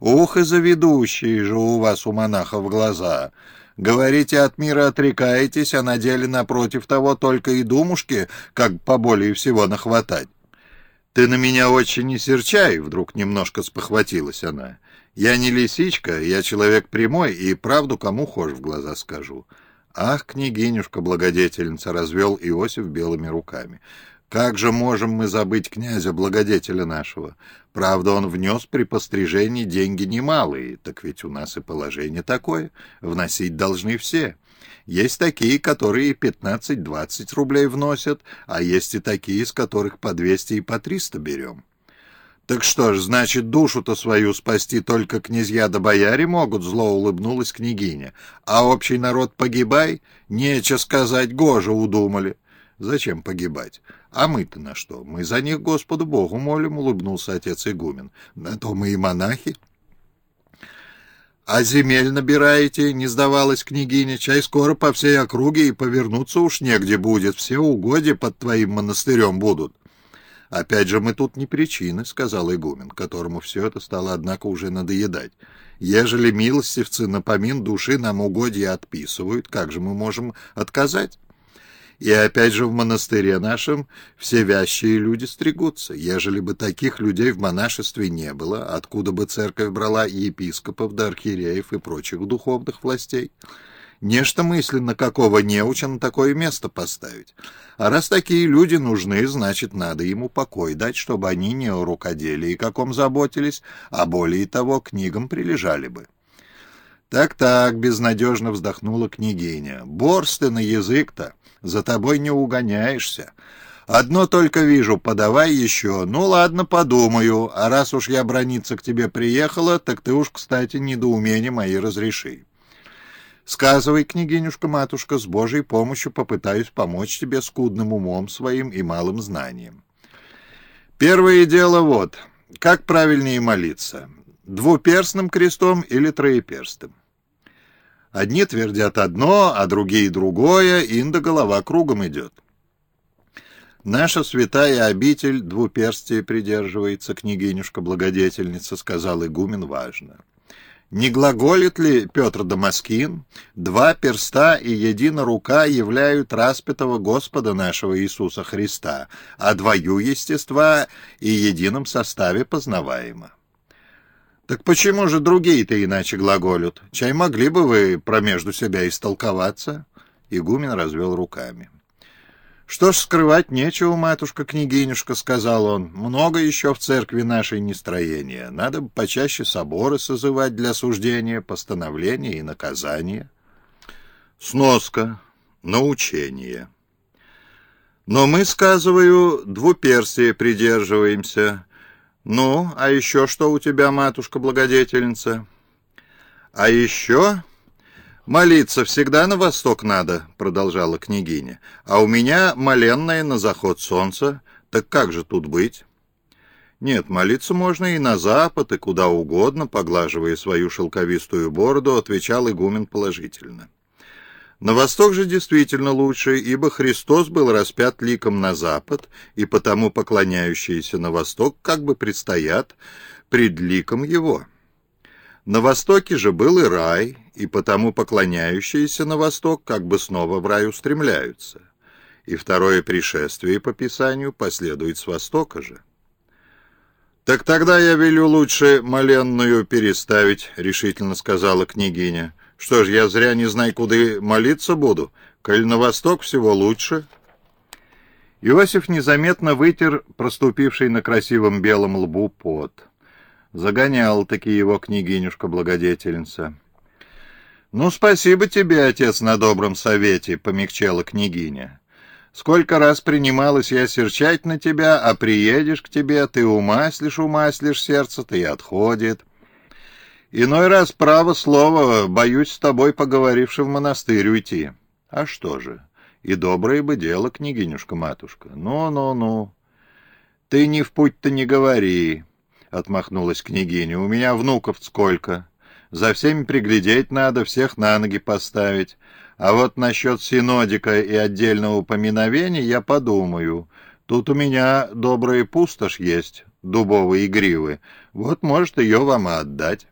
Ух и заведущие же у вас у монахов глаза. Говорите, от мира отрекаетесь, а на деле напротив того только и думушки, как поболее всего нахватать. «Ты на меня очень не серчай», — вдруг немножко спохватилась она. «Я не лисичка, я человек прямой и правду кому хошь в глаза скажу». «Ах, княгинюшка, благодетельница!» — развел Иосиф белыми руками. Как же можем мы забыть князя, благодетеля нашего? Правда, он внес при пострижении деньги немалые, так ведь у нас и положение такое. Вносить должны все. Есть такие, которые 15-20 рублей вносят, а есть и такие, из которых по 200 и по 300 берем. «Так что ж, значит, душу-то свою спасти только князья да бояре могут?» — зло улыбнулась княгиня. «А общий народ погибай? Нече сказать, гоже удумали». «Зачем погибать? «А мы-то на что? Мы за них Господу Богу молим», — улыбнулся отец игумен. «На то мы и монахи». «А земель набираете?» — не сдавалась княгиня. «Чай скоро по всей округе и повернуться уж негде будет. Все угодья под твоим монастырем будут». «Опять же, мы тут не причины», — сказал игумен, которому все это стало, однако, уже надоедать. «Ежели милостивцы на помин души нам угодья отписывают, как же мы можем отказать?» И опять же в монастыре нашем все вящие люди стригутся. Ежели бы таких людей в монашестве не было, откуда бы церковь брала епископов да архиереев и прочих духовных властей? Нечто мысленно какого неуча на такое место поставить. А раз такие люди нужны, значит, надо ему покой дать, чтобы они не о рукоделии каком заботились, а более того, книгам прилежали бы. «Так-так», — безнадежно вздохнула княгиня, — «борс ты на язык-то, за тобой не угоняешься. Одно только вижу, подавай еще. Ну ладно, подумаю, а раз уж я брониться к тебе приехала, так ты уж, кстати, недоумения мои разреши». «Сказывай, княгинюшка-матушка, с Божьей помощью попытаюсь помочь тебе скудным умом своим и малым знанием». «Первое дело вот, как правильнее молиться, двуперстным крестом или троеперстым?» Одни твердят одно, а другие другое, инда голова кругом идет. «Наша святая обитель двуперстие придерживается, княгинюшка-благодетельница», — сказал игумен важно. «Не глаголит ли Петр Дамаскин? Два перста и едина рука являют распятого Господа нашего Иисуса Христа, а двою естества и едином составе познаваемо». «Так почему же другие-то иначе глаголют? Чай могли бы вы промежду себя истолковаться?» Игумен развел руками. «Что ж, скрывать нечего, матушка-княгинюшка», — сказал он. «Много еще в церкви нашей нестроения. Надо бы почаще соборы созывать для суждения, постановления и наказания». Сноска. Научение. Но мы, сказываю, двуперстие придерживаемся. «Ну, а еще что у тебя, матушка-благодетельница?» «А еще...» «Молиться всегда на восток надо», — продолжала княгиня. «А у меня моленная на заход солнца. Так как же тут быть?» «Нет, молиться можно и на запад, и куда угодно», — поглаживая свою шелковистую бороду, отвечал игумен положительно. На восток же действительно лучше, ибо Христос был распят ликом на запад, и потому поклоняющиеся на восток как бы предстоят пред ликом его. На востоке же был и рай, и потому поклоняющиеся на восток как бы снова в рай устремляются. И второе пришествие по Писанию последует с востока же. «Так тогда я велю лучше моленную переставить», — решительно сказала княгиня. Что ж, я зря не знаю, куда молиться буду. Коль на восток всего лучше. Иосиф незаметно вытер проступивший на красивом белом лбу пот. Загонял-таки его княгинюшка-благодетельница. «Ну, спасибо тебе, отец, на добром совете», — помягчала княгиня. «Сколько раз принималась я серчать на тебя, а приедешь к тебе, ты умаслишь, умаслишь сердце-то и отходит. Иной раз, право слово, боюсь с тобой, поговоривши в монастырь, уйти. А что же? И доброе бы дело, княгинюшка-матушка. Ну-ну-ну. Ты ни в путь-то не говори, — отмахнулась княгиня. У меня внуков сколько. За всеми приглядеть надо, всех на ноги поставить. А вот насчет синодика и отдельного упоминовения я подумаю. Тут у меня добрая пустошь есть, дубовые гривы. Вот может ее вам и отдать».